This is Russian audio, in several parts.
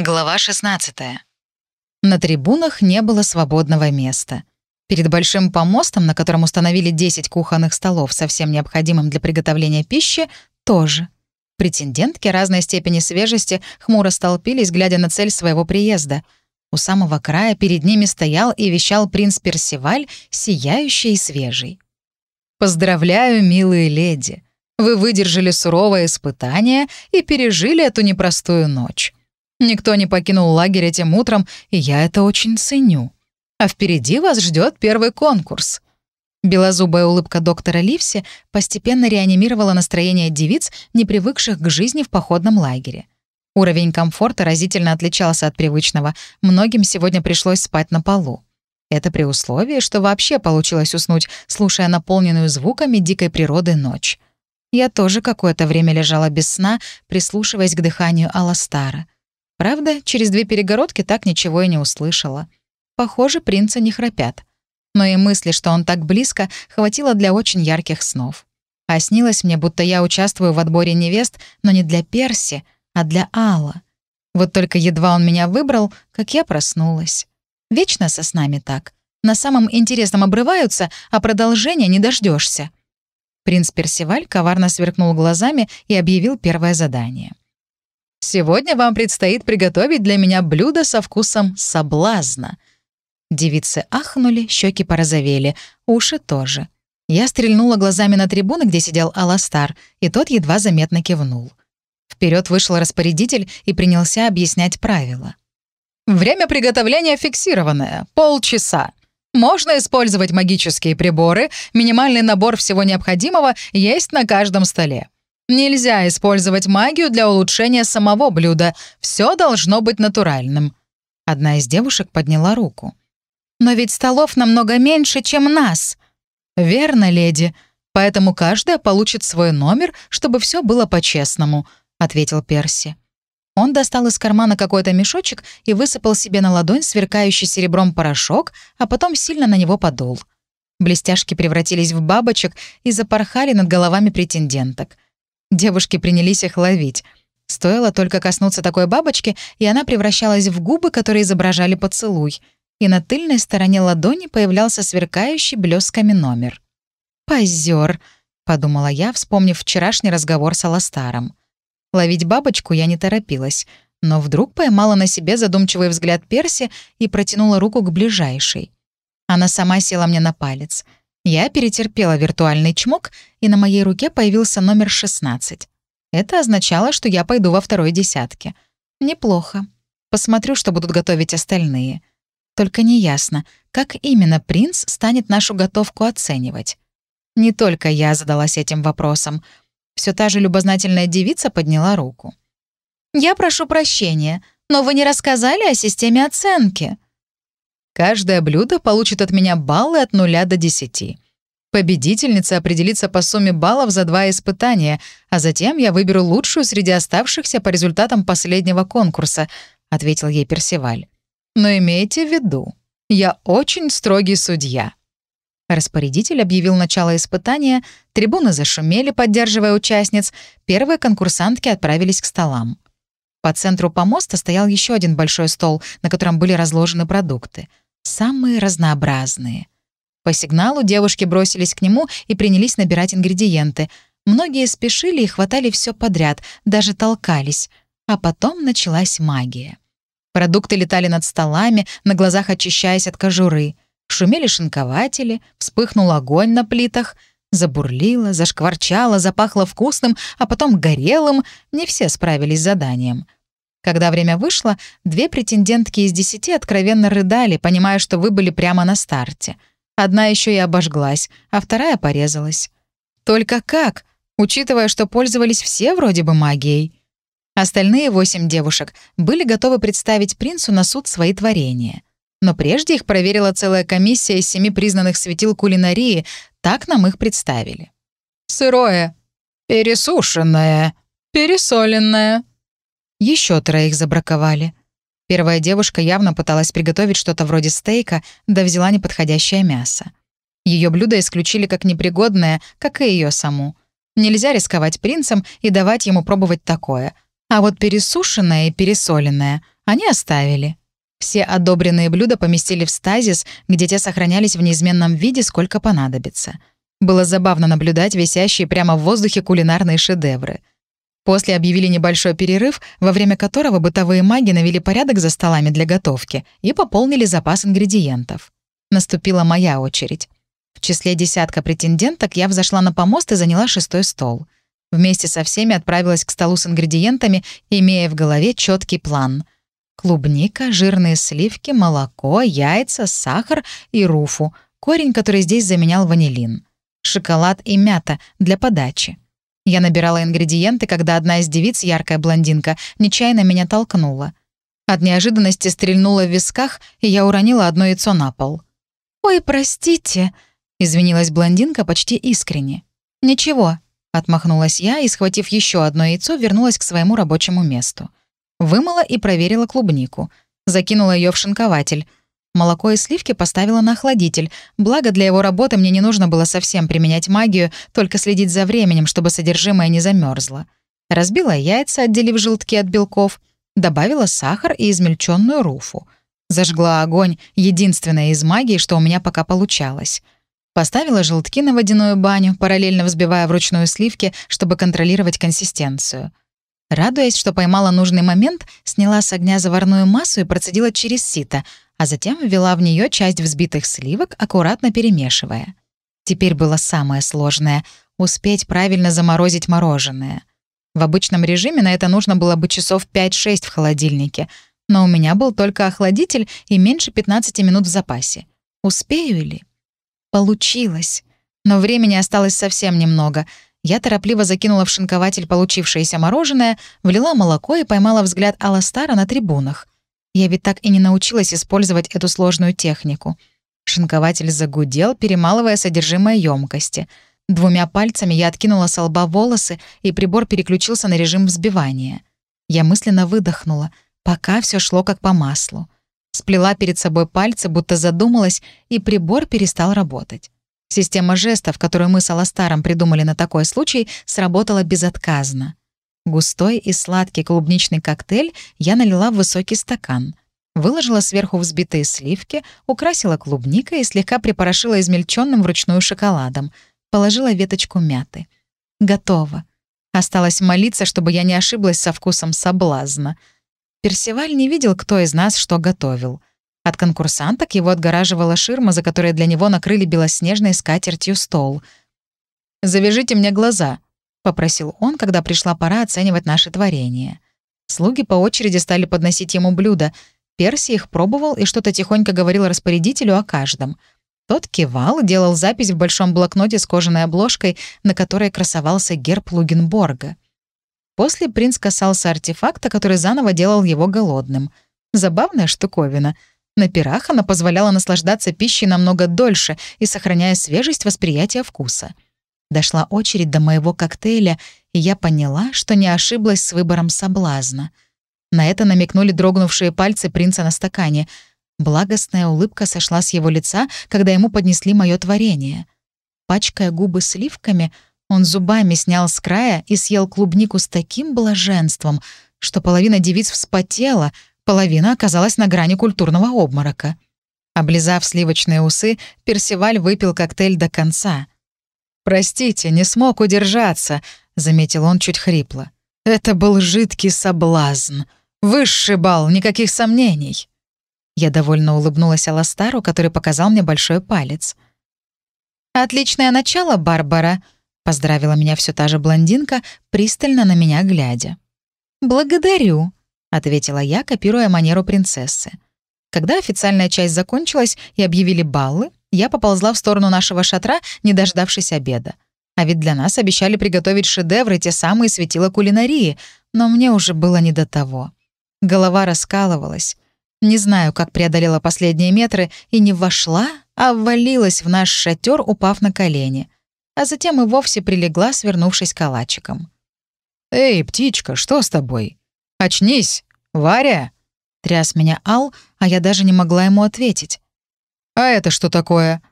Глава 16. На трибунах не было свободного места. Перед большим помостом, на котором установили 10 кухонных столов со всем необходимым для приготовления пищи, тоже. Претендентки разной степени свежести хмуро столпились, глядя на цель своего приезда. У самого края перед ними стоял и вещал принц Персиваль, сияющий и свежий. «Поздравляю, милые леди! Вы выдержали суровое испытание и пережили эту непростую ночь. Никто не покинул лагерь этим утром, и я это очень ценю. А впереди вас ждет первый конкурс. Белозубая улыбка доктора Ливси постепенно реанимировала настроение девиц, не привыкших к жизни в походном лагере. Уровень комфорта разительно отличался от привычного. Многим сегодня пришлось спать на полу. Это при условии, что вообще получилось уснуть, слушая наполненную звуками дикой природы ночь. Я тоже какое-то время лежала без сна, прислушиваясь к дыханию Аластара — Правда, через две перегородки так ничего и не услышала. Похоже, принца не храпят. Но и мысли, что он так близко, хватило для очень ярких снов. А снилось мне, будто я участвую в отборе невест, но не для Перси, а для Алла. Вот только едва он меня выбрал, как я проснулась. Вечно со снами так. На самом интересном обрываются, а продолжения не дождешься. Принц Персиваль коварно сверкнул глазами и объявил первое задание — Сегодня вам предстоит приготовить для меня блюдо со вкусом соблазна». Девицы ахнули, щеки порозовели, уши тоже. Я стрельнула глазами на трибуны, где сидел Аластар, и тот едва заметно кивнул. Вперед вышел распорядитель и принялся объяснять правила. «Время приготовления фиксированное — полчаса. Можно использовать магические приборы, минимальный набор всего необходимого есть на каждом столе. Нельзя использовать магию для улучшения самого блюда. Все должно быть натуральным. Одна из девушек подняла руку. «Но ведь столов намного меньше, чем нас». «Верно, леди. Поэтому каждая получит свой номер, чтобы все было по-честному», — ответил Перси. Он достал из кармана какой-то мешочек и высыпал себе на ладонь сверкающий серебром порошок, а потом сильно на него подул. Блестяшки превратились в бабочек и запорхали над головами претенденток — Девушки принялись их ловить. Стоило только коснуться такой бабочки, и она превращалась в губы, которые изображали поцелуй. И на тыльной стороне ладони появлялся сверкающий блесками номер. «Позёр», — подумала я, вспомнив вчерашний разговор с Аластаром. Ловить бабочку я не торопилась, но вдруг поймала на себе задумчивый взгляд Перси и протянула руку к ближайшей. Она сама села мне на палец — я перетерпела виртуальный чмок, и на моей руке появился номер 16. Это означало, что я пойду во второй десятке. Неплохо. Посмотрю, что будут готовить остальные. Только неясно, как именно принц станет нашу готовку оценивать. Не только я задалась этим вопросом. Все та же любознательная девица подняла руку. «Я прошу прощения, но вы не рассказали о системе оценки». Каждое блюдо получит от меня баллы от нуля до десяти. Победительница определится по сумме баллов за два испытания, а затем я выберу лучшую среди оставшихся по результатам последнего конкурса», — ответил ей Персиваль. «Но имейте в виду, я очень строгий судья». Распорядитель объявил начало испытания, трибуны зашумели, поддерживая участниц, первые конкурсантки отправились к столам. По центру помоста стоял еще один большой стол, на котором были разложены продукты — самые разнообразные. По сигналу девушки бросились к нему и принялись набирать ингредиенты. Многие спешили и хватали все подряд, даже толкались. А потом началась магия. Продукты летали над столами, на глазах очищаясь от кожуры. Шумели шинкователи, вспыхнул огонь на плитах — Забурлило, зашкварчало, запахло вкусным, а потом горелым. Не все справились с заданием. Когда время вышло, две претендентки из десяти откровенно рыдали, понимая, что вы были прямо на старте. Одна еще и обожглась, а вторая порезалась. Только как, учитывая, что пользовались все вроде бы магией? Остальные восемь девушек были готовы представить принцу на суд свои творения. Но прежде их проверила целая комиссия из семи признанных светил кулинарии, так нам их представили. Сырое, пересушенное, пересоленное, еще троих забраковали. Первая девушка явно пыталась приготовить что-то вроде стейка, да взяла неподходящее мясо. Ее блюдо исключили как непригодное, как и ее саму. Нельзя рисковать принцем и давать ему пробовать такое. А вот пересушенное и пересоленное Они оставили. Все одобренные блюда поместили в стазис, где те сохранялись в неизменном виде, сколько понадобится. Было забавно наблюдать висящие прямо в воздухе кулинарные шедевры. После объявили небольшой перерыв, во время которого бытовые маги навели порядок за столами для готовки и пополнили запас ингредиентов. Наступила моя очередь. В числе десятка претенденток я взошла на помост и заняла шестой стол. Вместе со всеми отправилась к столу с ингредиентами, имея в голове четкий план — Клубника, жирные сливки, молоко, яйца, сахар и руфу, корень, который здесь заменял ванилин. Шоколад и мята для подачи. Я набирала ингредиенты, когда одна из девиц, яркая блондинка, нечаянно меня толкнула. От неожиданности стрельнула в висках, и я уронила одно яйцо на пол. «Ой, простите», — извинилась блондинка почти искренне. «Ничего», — отмахнулась я и, схватив еще одно яйцо, вернулась к своему рабочему месту. Вымыла и проверила клубнику. Закинула ее в шинкователь. Молоко и сливки поставила на охладитель. Благо для его работы мне не нужно было совсем применять магию, только следить за временем, чтобы содержимое не замерзло. Разбила яйца, отделив желтки от белков. Добавила сахар и измельченную руфу. Зажгла огонь, единственное из магии, что у меня пока получалось. Поставила желтки на водяную баню, параллельно взбивая вручную сливки, чтобы контролировать консистенцию. Радуясь, что поймала нужный момент, сняла с огня заварную массу и процедила через сито, а затем ввела в нее часть взбитых сливок, аккуратно перемешивая. Теперь было самое сложное — успеть правильно заморозить мороженое. В обычном режиме на это нужно было бы часов 5-6 в холодильнике, но у меня был только охладитель и меньше 15 минут в запасе. Успею ли? Получилось. Но времени осталось совсем немного — я торопливо закинула в шинкователь получившееся мороженое, влила молоко и поймала взгляд Аластара на трибунах. Я ведь так и не научилась использовать эту сложную технику. Шинкователь загудел, перемалывая содержимое емкости. Двумя пальцами я откинула с лба волосы, и прибор переключился на режим взбивания. Я мысленно выдохнула, пока все шло как по маслу. Сплела перед собой пальцы, будто задумалась, и прибор перестал работать. Система жестов, которую мы с Аластаром придумали на такой случай, сработала безотказно. Густой и сладкий клубничный коктейль я налила в высокий стакан. Выложила сверху взбитые сливки, украсила клубникой и слегка припорошила измельченным вручную шоколадом. Положила веточку мяты. Готово. Осталось молиться, чтобы я не ошиблась со вкусом соблазна. Персиваль не видел, кто из нас что готовил. От конкурсанток его отгораживала ширма, за которой для него накрыли белоснежной скатертью стол. «Завяжите мне глаза», — попросил он, когда пришла пора оценивать наше творение. Слуги по очереди стали подносить ему блюда. Перси их пробовал и что-то тихонько говорил распорядителю о каждом. Тот кивал, делал запись в большом блокноте с кожаной обложкой, на которой красовался герб Лугенборга. После принц касался артефакта, который заново делал его голодным. Забавная штуковина — на пирах она позволяла наслаждаться пищей намного дольше и сохраняя свежесть восприятия вкуса. Дошла очередь до моего коктейля, и я поняла, что не ошиблась с выбором соблазна. На это намекнули дрогнувшие пальцы принца на стакане. Благостная улыбка сошла с его лица, когда ему поднесли мое творение. Пачкая губы сливками, он зубами снял с края и съел клубнику с таким блаженством, что половина девиц вспотела — Половина оказалась на грани культурного обморока. Облизав сливочные усы, Персиваль выпил коктейль до конца. «Простите, не смог удержаться», — заметил он чуть хрипло. «Это был жидкий соблазн. Высший бал, никаких сомнений». Я довольно улыбнулась Аластару, который показал мне большой палец. «Отличное начало, Барбара», — поздравила меня все та же блондинка, пристально на меня глядя. «Благодарю», — ответила я, копируя манеру принцессы. Когда официальная часть закончилась и объявили баллы, я поползла в сторону нашего шатра, не дождавшись обеда. А ведь для нас обещали приготовить шедевры, те самые светила кулинарии, но мне уже было не до того. Голова раскалывалась. Не знаю, как преодолела последние метры и не вошла, а ввалилась в наш шатер, упав на колени. А затем и вовсе прилегла, свернувшись калачиком. «Эй, птичка, что с тобой?» «Очнись! Варя!» — тряс меня Ал, а я даже не могла ему ответить. «А это что такое?»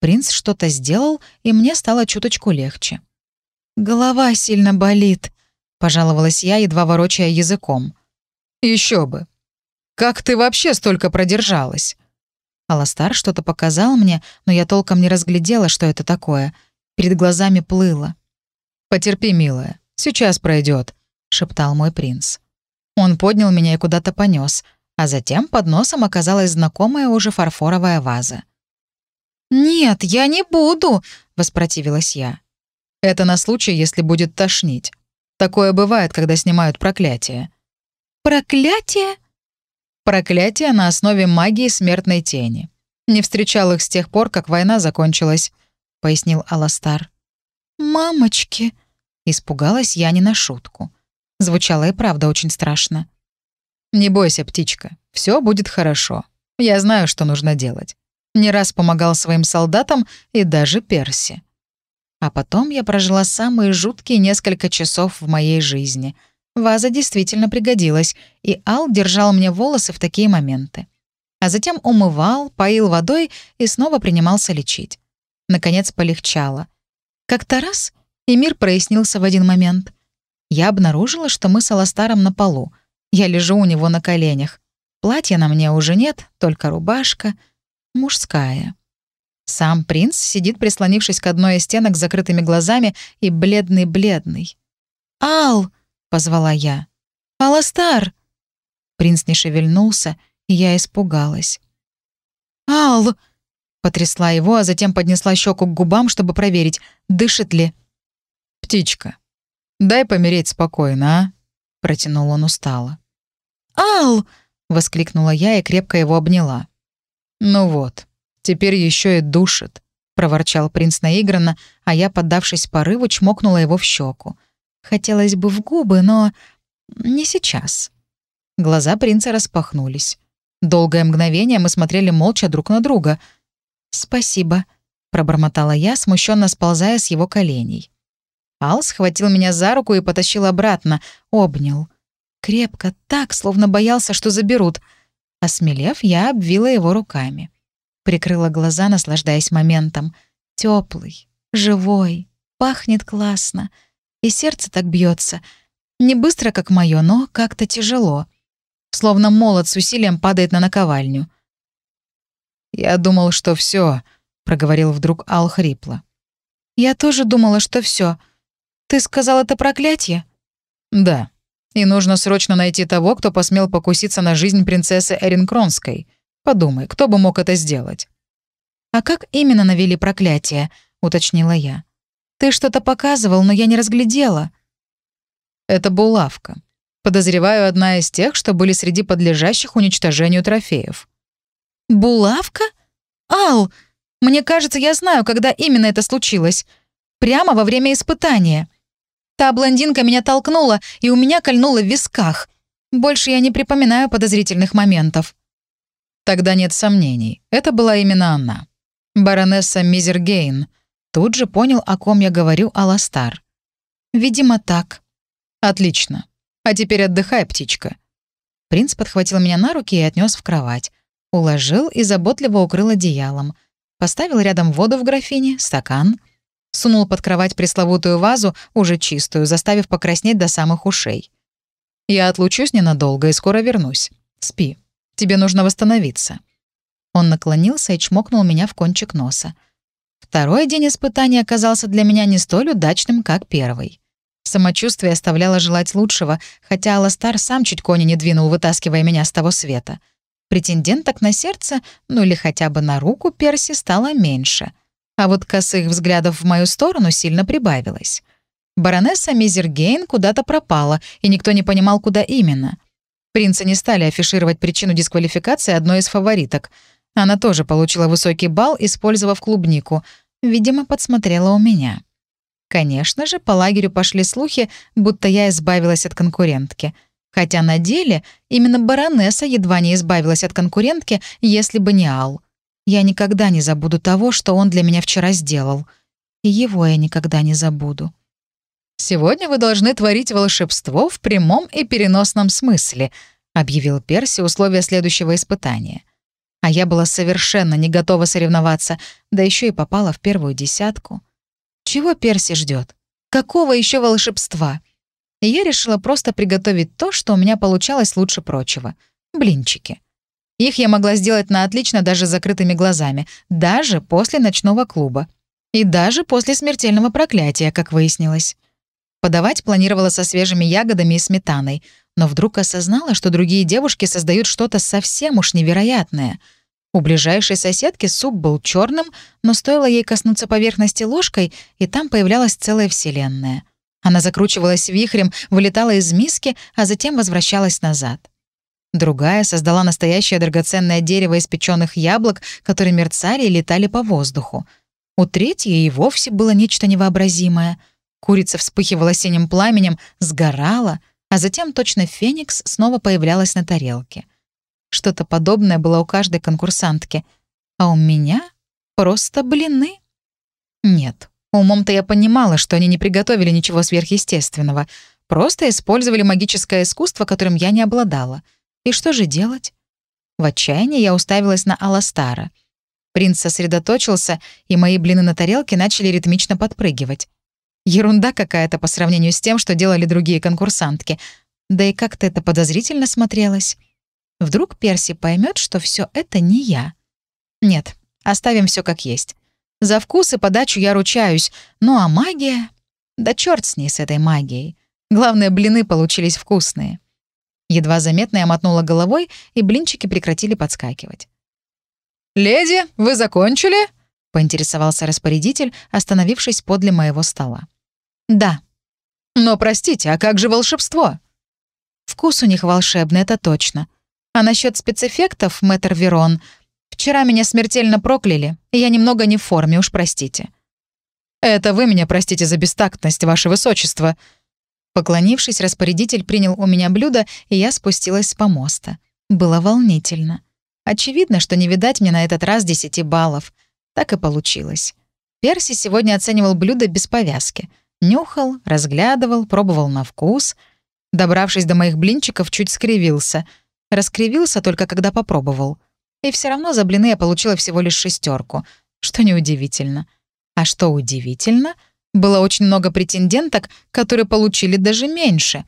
Принц что-то сделал, и мне стало чуточку легче. «Голова сильно болит», — пожаловалась я, едва ворочая языком. Еще бы. Как ты вообще столько продержалась?» Аластар что-то показал мне, но я толком не разглядела, что это такое. Перед глазами плыло. «Потерпи, милая, сейчас пройдет, шептал мой принц. Он поднял меня и куда-то понес, а затем под носом оказалась знакомая уже фарфоровая ваза. «Нет, я не буду!» — воспротивилась я. «Это на случай, если будет тошнить. Такое бывает, когда снимают проклятие». «Проклятие?» «Проклятие на основе магии смертной тени. Не встречал их с тех пор, как война закончилась», — пояснил Аластар. «Мамочки!» — испугалась я не на шутку. Звучало и правда очень страшно. «Не бойся, птичка, все будет хорошо. Я знаю, что нужно делать. Не раз помогал своим солдатам и даже Перси. А потом я прожила самые жуткие несколько часов в моей жизни. Ваза действительно пригодилась, и Ал держал мне волосы в такие моменты. А затем умывал, поил водой и снова принимался лечить. Наконец полегчало. Как-то раз, и мир прояснился в один момент. Я обнаружила, что мы с Аластаром на полу. Я лежу у него на коленях. Платья на мне уже нет, только рубашка. Мужская. Сам принц сидит, прислонившись к одной из стенок с закрытыми глазами и бледный-бледный. «Ал!» — позвала я. «Аластар!» Принц не шевельнулся, и я испугалась. «Ал!» — потрясла его, а затем поднесла щеку к губам, чтобы проверить, дышит ли. «Птичка, дай помереть спокойно, а?» — протянул он устало. «Ал!» — воскликнула я и крепко его обняла. «Ну вот, теперь еще и душит», — проворчал принц наигранно, а я, поддавшись порыву, чмокнула его в щеку. Хотелось бы в губы, но не сейчас. Глаза принца распахнулись. Долгое мгновение мы смотрели молча друг на друга. «Спасибо», — пробормотала я, смущенно сползая с его коленей. Ал схватил меня за руку и потащил обратно, обнял. Крепко, так, словно боялся, что заберут. Осмелев, я обвила его руками. Прикрыла глаза, наслаждаясь моментом. Теплый, живой, пахнет классно. И сердце так бьется. Не быстро, как мое, но как-то тяжело. Словно молот с усилием падает на наковальню. «Я думал, что все, проговорил вдруг Ал хрипло. «Я тоже думала, что все. Ты сказал это проклятие?» «Да. И нужно срочно найти того, кто посмел покуситься на жизнь принцессы Эрин Кронской. Подумай, кто бы мог это сделать?» «А как именно навели проклятие?» — уточнила я. «Ты что-то показывал, но я не разглядела». «Это булавка. Подозреваю, одна из тех, что были среди подлежащих уничтожению трофеев». «Булавка? Ал, мне кажется, я знаю, когда именно это случилось. Прямо во время испытания. Та блондинка меня толкнула, и у меня кольнуло в висках. Больше я не припоминаю подозрительных моментов. Тогда нет сомнений, это была именно она. Баронесса Мизергейн. Тут же понял, о ком я говорю, Аластар. «Видимо, так». «Отлично. А теперь отдыхай, птичка». Принц подхватил меня на руки и отнес в кровать. Уложил и заботливо укрыл одеялом. Поставил рядом воду в графине, стакан — Сунул под кровать пресловутую вазу, уже чистую, заставив покраснеть до самых ушей. «Я отлучусь ненадолго и скоро вернусь. Спи. Тебе нужно восстановиться». Он наклонился и чмокнул меня в кончик носа. Второй день испытания оказался для меня не столь удачным, как первый. Самочувствие оставляло желать лучшего, хотя Аластар сам чуть кони не двинул, вытаскивая меня с того света. Претенденток на сердце, ну или хотя бы на руку Перси стало меньше — а вот косых взглядов в мою сторону сильно прибавилось. Баронесса Мизергейн куда-то пропала, и никто не понимал, куда именно. Принцы не стали афишировать причину дисквалификации одной из фавориток. Она тоже получила высокий балл, использовав клубнику. Видимо, подсмотрела у меня. Конечно же, по лагерю пошли слухи, будто я избавилась от конкурентки. Хотя на деле именно баронесса едва не избавилась от конкурентки, если бы не Ал. Я никогда не забуду того, что он для меня вчера сделал. И его я никогда не забуду. «Сегодня вы должны творить волшебство в прямом и переносном смысле», объявил Перси условия следующего испытания. А я была совершенно не готова соревноваться, да еще и попала в первую десятку. Чего Перси ждет? Какого еще волшебства? И я решила просто приготовить то, что у меня получалось лучше прочего. блинчики. Их я могла сделать на отлично даже с закрытыми глазами, даже после ночного клуба. И даже после смертельного проклятия, как выяснилось. Подавать планировала со свежими ягодами и сметаной, но вдруг осознала, что другие девушки создают что-то совсем уж невероятное. У ближайшей соседки суп был черным, но стоило ей коснуться поверхности ложкой, и там появлялась целая вселенная. Она закручивалась вихрем, вылетала из миски, а затем возвращалась назад. Другая создала настоящее драгоценное дерево из печеных яблок, которые мерцали и летали по воздуху. У третьей и вовсе было нечто невообразимое. Курица вспыхивала синим пламенем, сгорала, а затем точно феникс снова появлялась на тарелке. Что-то подобное было у каждой конкурсантки. А у меня просто блины. Нет, умом-то я понимала, что они не приготовили ничего сверхъестественного, просто использовали магическое искусство, которым я не обладала — и что же делать? В отчаянии я уставилась на Аластара. Принц сосредоточился, и мои блины на тарелке начали ритмично подпрыгивать. Ерунда какая-то по сравнению с тем, что делали другие конкурсантки. Да и как-то это подозрительно смотрелось. Вдруг Перси поймет, что все это не я. Нет, оставим все как есть. За вкус и подачу я ручаюсь. Ну а магия? Да черт с ней, с этой магией. Главное, блины получились вкусные. Едва заметно я мотнула головой, и блинчики прекратили подскакивать. «Леди, вы закончили?» — поинтересовался распорядитель, остановившись подле моего стола. «Да». «Но, простите, а как же волшебство?» «Вкус у них волшебный, это точно. А насчет спецэффектов, мэтр Верон, вчера меня смертельно прокляли, и я немного не в форме, уж простите». «Это вы меня простите за бестактность, ваше высочество», Поклонившись, распорядитель принял у меня блюдо, и я спустилась с помоста. Было волнительно. Очевидно, что не видать мне на этот раз десяти баллов. Так и получилось. Перси сегодня оценивал блюдо без повязки. Нюхал, разглядывал, пробовал на вкус. Добравшись до моих блинчиков, чуть скривился. Раскривился только когда попробовал. И все равно за блины я получила всего лишь шестерку, что неудивительно. А что удивительно — было очень много претенденток, которые получили даже меньше.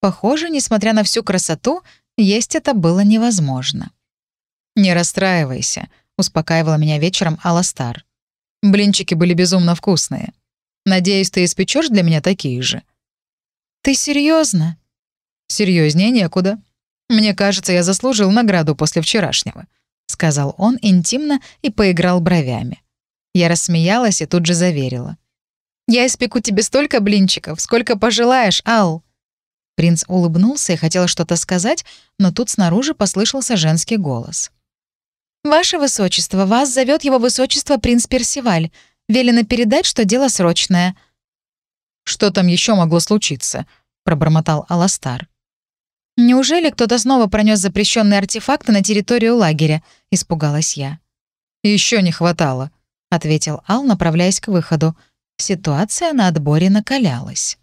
Похоже, несмотря на всю красоту, есть это было невозможно. «Не расстраивайся», — успокаивала меня вечером Аластар. «Блинчики были безумно вкусные. Надеюсь, ты испечешь для меня такие же». «Ты серьезно? Серьезнее некуда. Мне кажется, я заслужил награду после вчерашнего», — сказал он интимно и поиграл бровями. Я рассмеялась и тут же заверила. Я испеку тебе столько блинчиков, сколько пожелаешь, Ал». Принц улыбнулся и хотел что-то сказать, но тут снаружи послышался женский голос. «Ваше высочество, вас зовет его высочество принц Персиваль. Велено передать, что дело срочное». «Что там еще могло случиться?» — пробормотал Аластар. «Неужели кто-то снова пронес запрещенные артефакты на территорию лагеря?» — испугалась я. Еще не хватало», — ответил Ал, направляясь к выходу. Ситуация на отборе накалялась.